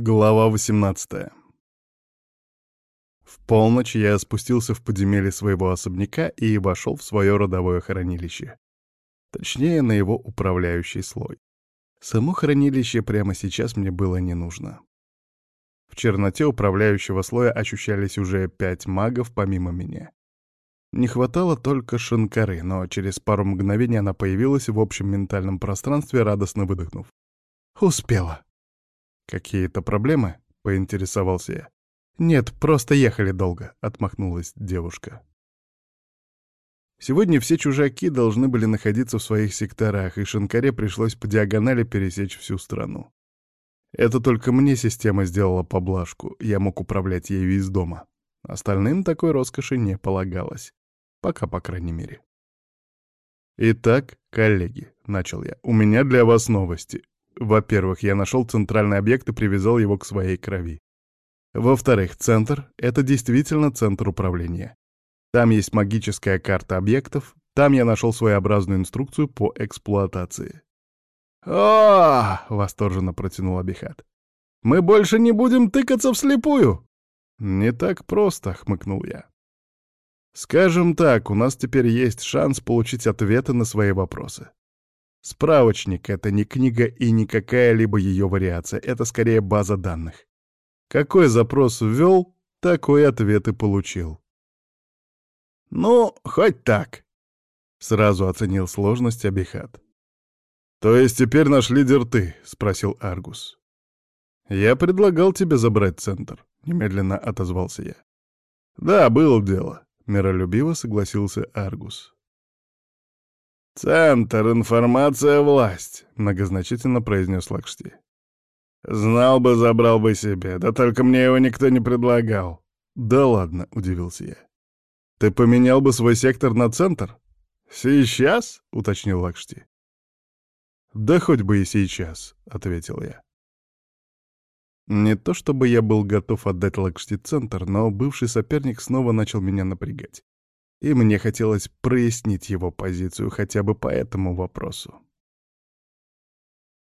Глава 18 В полночь я спустился в подземелье своего особняка и вошел в свое родовое хранилище. Точнее, на его управляющий слой. Само хранилище прямо сейчас мне было не нужно. В черноте управляющего слоя ощущались уже пять магов помимо меня. Не хватало только Шанкары, но через пару мгновений она появилась в общем ментальном пространстве, радостно выдохнув. «Успела!» «Какие-то проблемы?» — поинтересовался я. «Нет, просто ехали долго», — отмахнулась девушка. Сегодня все чужаки должны были находиться в своих секторах, и Шанкаре пришлось по диагонали пересечь всю страну. Это только мне система сделала поблажку, я мог управлять ею из дома. Остальным такой роскоши не полагалось. Пока, по крайней мере. «Итак, коллеги», — начал я, — «у меня для вас новости. Во-первых, я нашел центральный объект и привязал его к своей крови. Во-вторых, центр — это действительно центр управления. Там есть магическая карта объектов, там я нашел своеобразную инструкцию по эксплуатации. «О!» — восторженно протянул Абихат. «Мы больше не будем тыкаться вслепую!» «Не так просто», — хмыкнул я. «Скажем так, у нас теперь есть шанс получить ответы на свои вопросы. Справочник — это не книга и не какая-либо ее вариация, это скорее база данных. Какой запрос ввел, такой ответ и получил. «Ну, хоть так», — сразу оценил сложность Абихат. «То есть теперь наш лидер ты?» — спросил Аргус. «Я предлагал тебе забрать центр», — немедленно отозвался я. «Да, было дело», — миролюбиво согласился Аргус. «Центр, информация, власть», — многозначительно произнес Лакшти. «Знал бы, забрал бы себе, да только мне его никто не предлагал». «Да ладно», — удивился я. «Ты поменял бы свой сектор на центр?» «Сейчас?» — уточнил Лакшти. «Да хоть бы и сейчас», — ответил я. Не то чтобы я был готов отдать Лакшти центр, но бывший соперник снова начал меня напрягать и мне хотелось прояснить его позицию хотя бы по этому вопросу.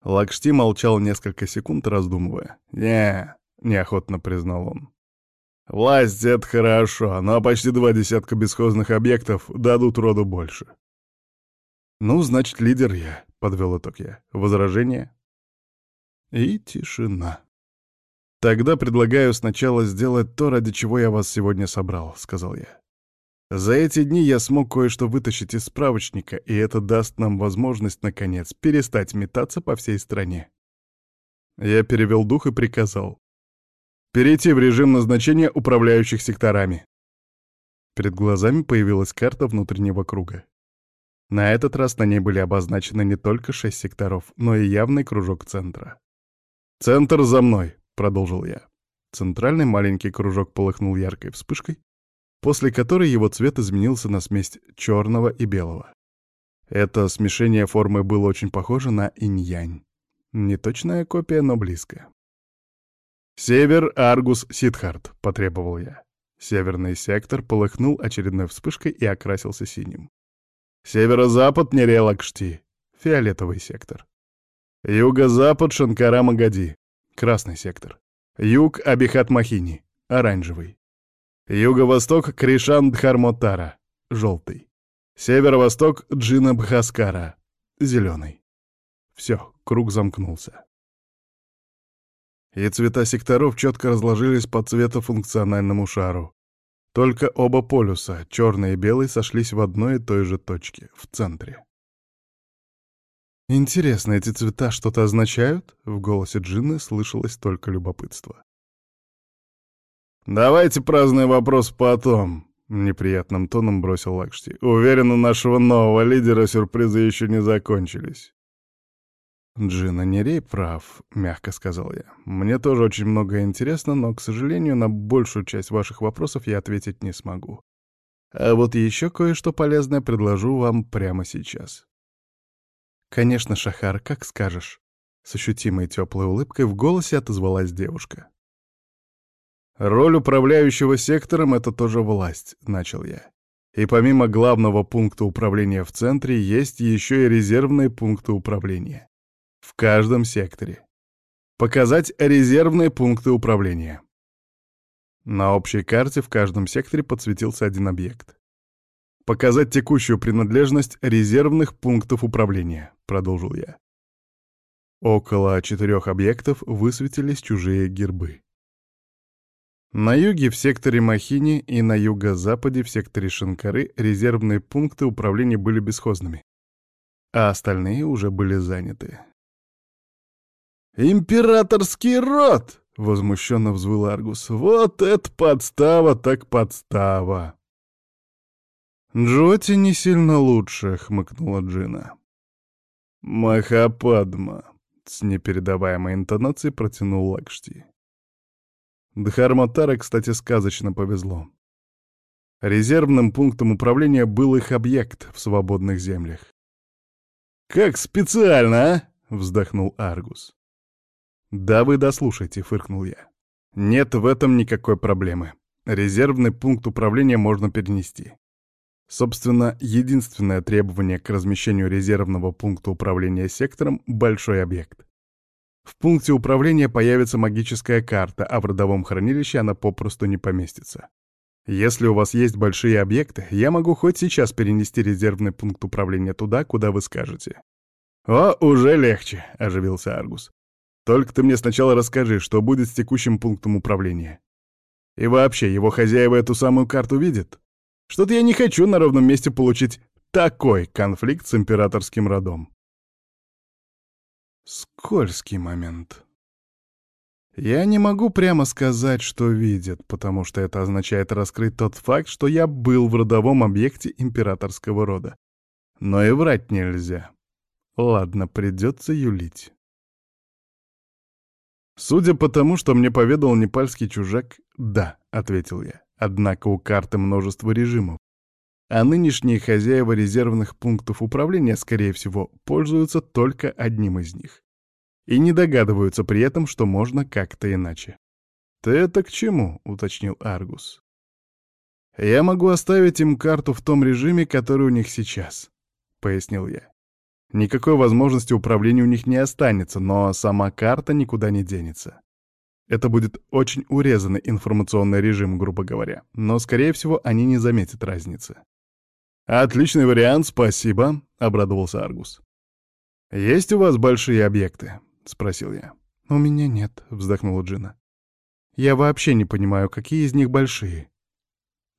Лакшти молчал несколько секунд, раздумывая. «Не», — неохотно признал он. «Власть — это хорошо, но почти два десятка бесхозных объектов дадут роду больше». «Ну, значит, лидер я», — подвел итог я. «Возражение?» И тишина. «Тогда предлагаю сначала сделать то, ради чего я вас сегодня собрал», — сказал я. За эти дни я смог кое-что вытащить из справочника, и это даст нам возможность, наконец, перестать метаться по всей стране. Я перевел дух и приказал. Перейти в режим назначения управляющих секторами. Перед глазами появилась карта внутреннего круга. На этот раз на ней были обозначены не только шесть секторов, но и явный кружок центра. «Центр за мной!» — продолжил я. Центральный маленький кружок полыхнул яркой вспышкой, после которой его цвет изменился на смесь черного и белого. Это смешение формы было очень похоже на инь-янь. Не точная копия, но близко. «Север, Аргус, Сидхарт», — потребовал я. Северный сектор полыхнул очередной вспышкой и окрасился синим. Северо-запад, Нерелакшти, фиолетовый сектор. Юго-запад, Шанкара-Магади, красный сектор. Юг, Абихат-Махини, оранжевый. Юго-восток — Кришан-Дхармотара, желтый. Северо-восток — Джина-Бхаскара, зеленый. Все, круг замкнулся. И цвета секторов четко разложились по цветофункциональному шару. Только оба полюса, черный и белый, сошлись в одной и той же точке, в центре. «Интересно, эти цвета что-то означают?» — в голосе Джинны слышалось только любопытство. «Давайте праздный вопрос потом», — неприятным тоном бросил Лакшти. «Уверен, у нашего нового лидера сюрпризы еще не закончились». «Джина Нерей прав», — мягко сказал я. «Мне тоже очень многое интересно, но, к сожалению, на большую часть ваших вопросов я ответить не смогу. А вот еще кое-что полезное предложу вам прямо сейчас». «Конечно, Шахар, как скажешь». С ощутимой теплой улыбкой в голосе отозвалась девушка. Роль управляющего сектором — это тоже власть, — начал я. И помимо главного пункта управления в центре, есть еще и резервные пункты управления. В каждом секторе. Показать резервные пункты управления. На общей карте в каждом секторе подсветился один объект. Показать текущую принадлежность резервных пунктов управления, продолжил я. Около четырех объектов высветились чужие гербы. На юге в секторе Махини и на юго-западе в секторе Шанкары резервные пункты управления были бесхозными, а остальные уже были заняты. «Императорский род!» — возмущенно взвыл Аргус. «Вот это подстава так подстава!» «Джоти не сильно лучше», — хмыкнула Джина. «Махападма», — с непередаваемой интонацией протянул Лакшти. Дхарматара, кстати, сказочно повезло. Резервным пунктом управления был их объект в свободных землях. «Как специально, а?» — вздохнул Аргус. «Да вы дослушайте», — фыркнул я. «Нет в этом никакой проблемы. Резервный пункт управления можно перенести. Собственно, единственное требование к размещению резервного пункта управления сектором — большой объект. В пункте управления появится магическая карта, а в родовом хранилище она попросту не поместится. Если у вас есть большие объекты, я могу хоть сейчас перенести резервный пункт управления туда, куда вы скажете. «О, уже легче», — оживился Аргус. Только ты мне сначала расскажи, что будет с текущим пунктом управления. И вообще, его хозяева эту самую карту видят? Что-то я не хочу на ровном месте получить такой конфликт с императорским родом. Скользкий момент. Я не могу прямо сказать, что видят, потому что это означает раскрыть тот факт, что я был в родовом объекте императорского рода. Но и врать нельзя. Ладно, придется юлить. «Судя по тому, что мне поведал непальский чужак, да», — ответил я. Однако у карты множество режимов. А нынешние хозяева резервных пунктов управления, скорее всего, пользуются только одним из них. И не догадываются при этом, что можно как-то иначе. «Ты это к чему?» — уточнил Аргус. «Я могу оставить им карту в том режиме, который у них сейчас», — пояснил я. Никакой возможности управления у них не останется, но сама карта никуда не денется. Это будет очень урезанный информационный режим, грубо говоря, но, скорее всего, они не заметят разницы. «Отличный вариант, спасибо», — обрадовался Аргус. «Есть у вас большие объекты?» — спросил я. «У меня нет», — вздохнула Джина. «Я вообще не понимаю, какие из них большие».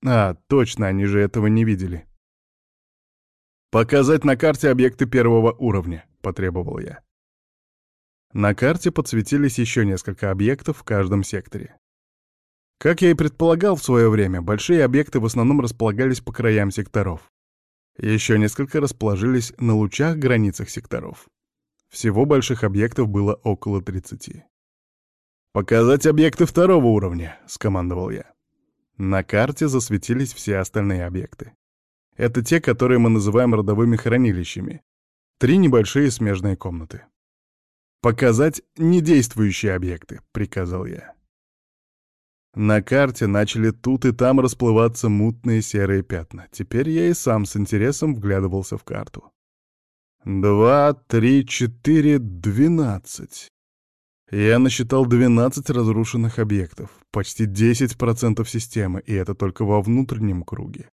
«А, точно, они же этого не видели». «Показать на карте объекты первого уровня», — потребовал я. На карте подсветились еще несколько объектов в каждом секторе. Как я и предполагал в свое время, большие объекты в основном располагались по краям секторов. Еще несколько расположились на лучах границах секторов. Всего больших объектов было около 30. «Показать объекты второго уровня», — скомандовал я. На карте засветились все остальные объекты. Это те, которые мы называем родовыми хранилищами. Три небольшие смежные комнаты. «Показать недействующие объекты», — приказал я. На карте начали тут и там расплываться мутные серые пятна. Теперь я и сам с интересом вглядывался в карту. Два, три, четыре, двенадцать. Я насчитал двенадцать разрушенных объектов, почти десять процентов системы, и это только во внутреннем круге.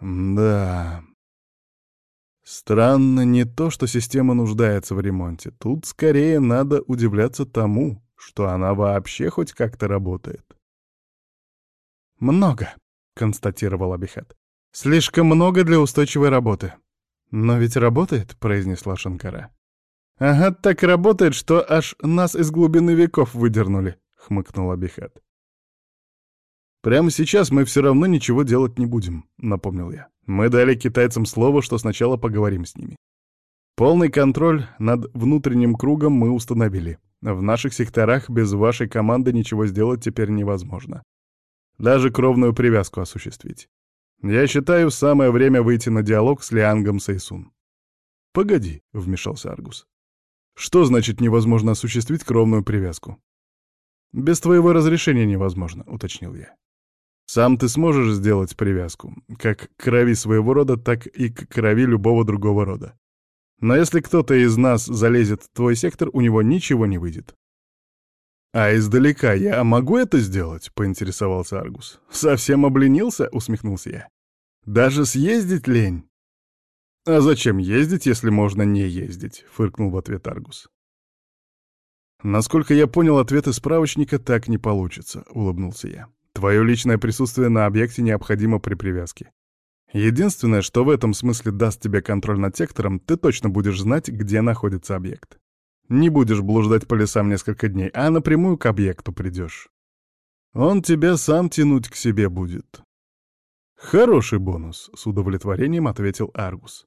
Да. Странно не то, что система нуждается в ремонте. Тут скорее надо удивляться тому, что она вообще хоть как-то работает. «Много», — констатировал Абихат. «Слишком много для устойчивой работы». «Но ведь работает», — произнесла Шанкара. «Ага, так работает, что аж нас из глубины веков выдернули», — хмыкнул Абихат. «Прямо сейчас мы все равно ничего делать не будем», — напомнил я. «Мы дали китайцам слово, что сначала поговорим с ними. Полный контроль над внутренним кругом мы установили. В наших секторах без вашей команды ничего сделать теперь невозможно. Даже кровную привязку осуществить. Я считаю, самое время выйти на диалог с Лиангом Сейсун». «Погоди», — вмешался Аргус. «Что значит невозможно осуществить кровную привязку?» «Без твоего разрешения невозможно», — уточнил я. Сам ты сможешь сделать привязку, как к крови своего рода, так и к крови любого другого рода. Но если кто-то из нас залезет в твой сектор, у него ничего не выйдет. «А издалека я могу это сделать?» — поинтересовался Аргус. «Совсем обленился?» — усмехнулся я. «Даже съездить лень?» «А зачем ездить, если можно не ездить?» — фыркнул в ответ Аргус. «Насколько я понял, ответ из справочника так не получится», — улыбнулся я. «Твое личное присутствие на объекте необходимо при привязке. Единственное, что в этом смысле даст тебе контроль над сектором, ты точно будешь знать, где находится объект. Не будешь блуждать по лесам несколько дней, а напрямую к объекту придешь. Он тебя сам тянуть к себе будет». «Хороший бонус», — с удовлетворением ответил Аргус.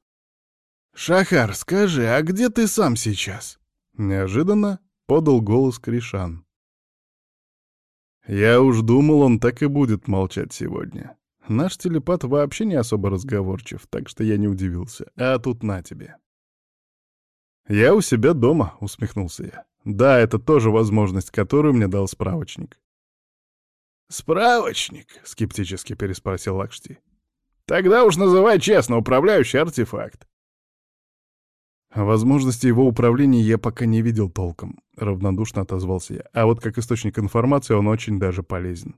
«Шахар, скажи, а где ты сам сейчас?» Неожиданно подал голос Кришан. Я уж думал, он так и будет молчать сегодня. Наш телепат вообще не особо разговорчив, так что я не удивился. А тут на тебе. «Я у себя дома», — усмехнулся я. «Да, это тоже возможность, которую мне дал справочник». «Справочник?» — скептически переспросил Лакшти. «Тогда уж называй честно управляющий артефакт. Возможности его управления я пока не видел толком, равнодушно отозвался я. А вот как источник информации он очень даже полезен.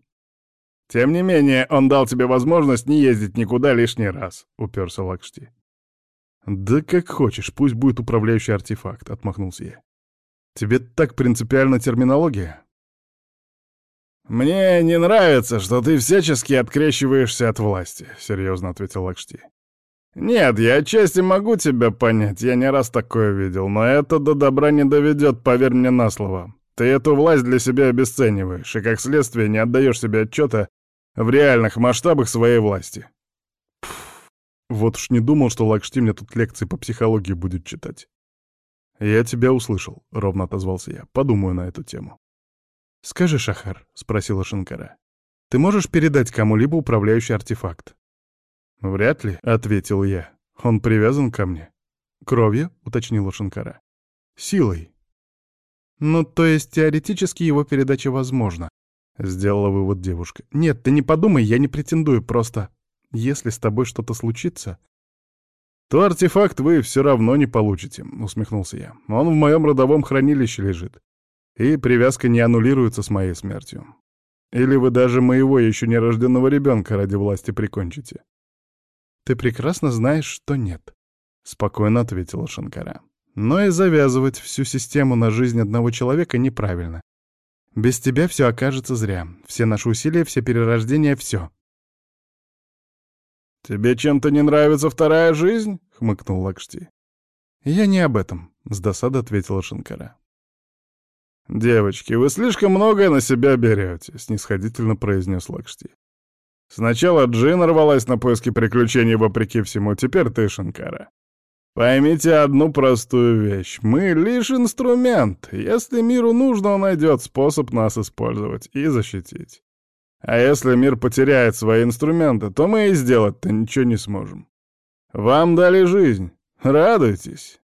Тем не менее, он дал тебе возможность не ездить никуда лишний раз, уперся Лакшти. Да как хочешь, пусть будет управляющий артефакт, отмахнулся я. Тебе так принципиальна терминология? «Мне не нравится, что ты всячески открещиваешься от власти», — серьезно ответил Лакшти. «Нет, я отчасти могу тебя понять, я не раз такое видел, но это до добра не доведет, поверь мне на слово. Ты эту власть для себя обесцениваешь, и как следствие не отдаешь себе отчета в реальных масштабах своей власти». Пфф, вот уж не думал, что Лакшти мне тут лекции по психологии будет читать. «Я тебя услышал», — ровно отозвался я. «Подумаю на эту тему». «Скажи, Шахар», — спросила Шинкара, — «ты можешь передать кому-либо управляющий артефакт?» «Вряд ли», — ответил я. «Он привязан ко мне». «Кровью?» — уточнила Шанкара. «Силой». «Ну, то есть теоретически его передача возможна», — сделала вывод девушка. «Нет, ты не подумай, я не претендую, просто если с тобой что-то случится...» «То артефакт вы все равно не получите», — усмехнулся я. «Он в моем родовом хранилище лежит, и привязка не аннулируется с моей смертью. Или вы даже моего еще нерожденного ребенка ради власти прикончите. «Ты прекрасно знаешь, что нет», — спокойно ответила Шанкара. «Но и завязывать всю систему на жизнь одного человека неправильно. Без тебя все окажется зря. Все наши усилия, все перерождения, все». «Тебе чем-то не нравится вторая жизнь?» — хмыкнул Лакшти. «Я не об этом», — с досадой ответила Шанкара. «Девочки, вы слишком многое на себя берете», — снисходительно произнес Лакшти. Сначала Джин рвалась на поиски приключений вопреки всему, теперь ты, Шанкара. Поймите одну простую вещь. Мы лишь инструмент. Если миру нужно, он найдет способ нас использовать и защитить. А если мир потеряет свои инструменты, то мы и сделать-то ничего не сможем. Вам дали жизнь. Радуйтесь.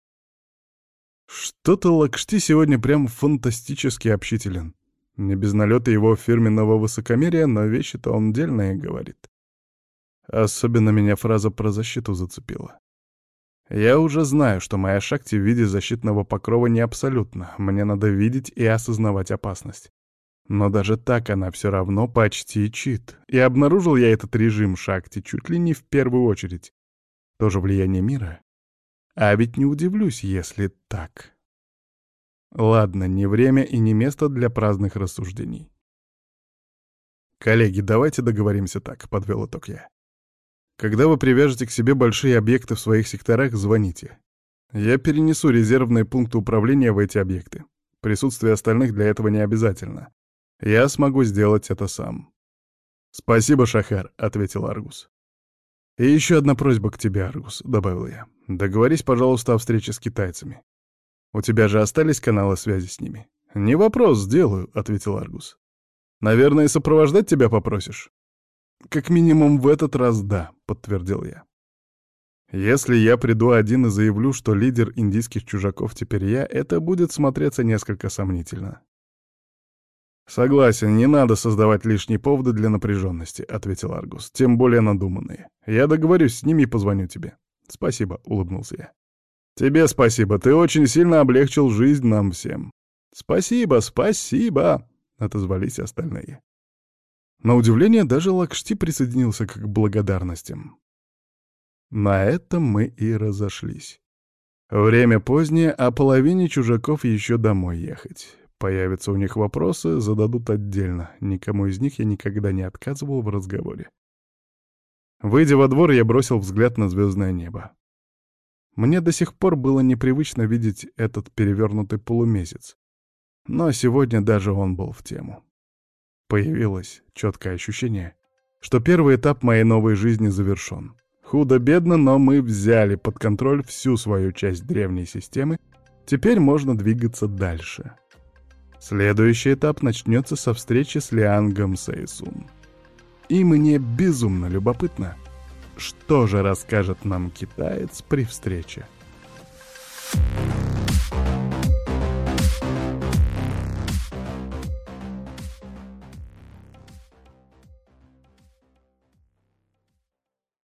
Что-то Лакшти сегодня прям фантастически общителен. Не без налета его фирменного высокомерия, но вещи-то он дельные говорит. Особенно меня фраза про защиту зацепила. Я уже знаю, что моя шахти в виде защитного покрова не абсолютно. Мне надо видеть и осознавать опасность. Но даже так она все равно почти чит. И обнаружил я этот режим шахти чуть ли не в первую очередь. Тоже влияние мира. А ведь не удивлюсь, если так. Ладно, не время и не место для праздных рассуждений. «Коллеги, давайте договоримся так», — подвел итог я. «Когда вы привяжете к себе большие объекты в своих секторах, звоните. Я перенесу резервные пункты управления в эти объекты. Присутствие остальных для этого не обязательно. Я смогу сделать это сам». «Спасибо, Шахар», — ответил Аргус. «И еще одна просьба к тебе, Аргус», — добавил я. «Договорись, пожалуйста, о встрече с китайцами. У тебя же остались каналы связи с ними?» «Не вопрос, сделаю», — ответил Аргус. «Наверное, сопровождать тебя попросишь?» «Как минимум в этот раз да», — подтвердил я. «Если я приду один и заявлю, что лидер индийских чужаков теперь я, это будет смотреться несколько сомнительно». «Согласен, не надо создавать лишние поводы для напряженности», — ответил Аргус, — «тем более надуманные. Я договорюсь с ними и позвоню тебе». «Спасибо», — улыбнулся я. «Тебе спасибо, ты очень сильно облегчил жизнь нам всем». «Спасибо, спасибо!» — отозвались остальные. На удивление, даже Лакшти присоединился к благодарностям. На этом мы и разошлись. Время позднее, а половине чужаков еще домой ехать. Появятся у них вопросы, зададут отдельно. Никому из них я никогда не отказывал в разговоре. Выйдя во двор, я бросил взгляд на звездное небо. Мне до сих пор было непривычно видеть этот перевернутый полумесяц. Но сегодня даже он был в тему. Появилось четкое ощущение, что первый этап моей новой жизни завершен. Худо-бедно, но мы взяли под контроль всю свою часть древней системы. Теперь можно двигаться дальше. Следующий этап начнется со встречи с Лиангом Сейсун. И мне безумно любопытно, что же расскажет нам китаец при встрече. Thank you.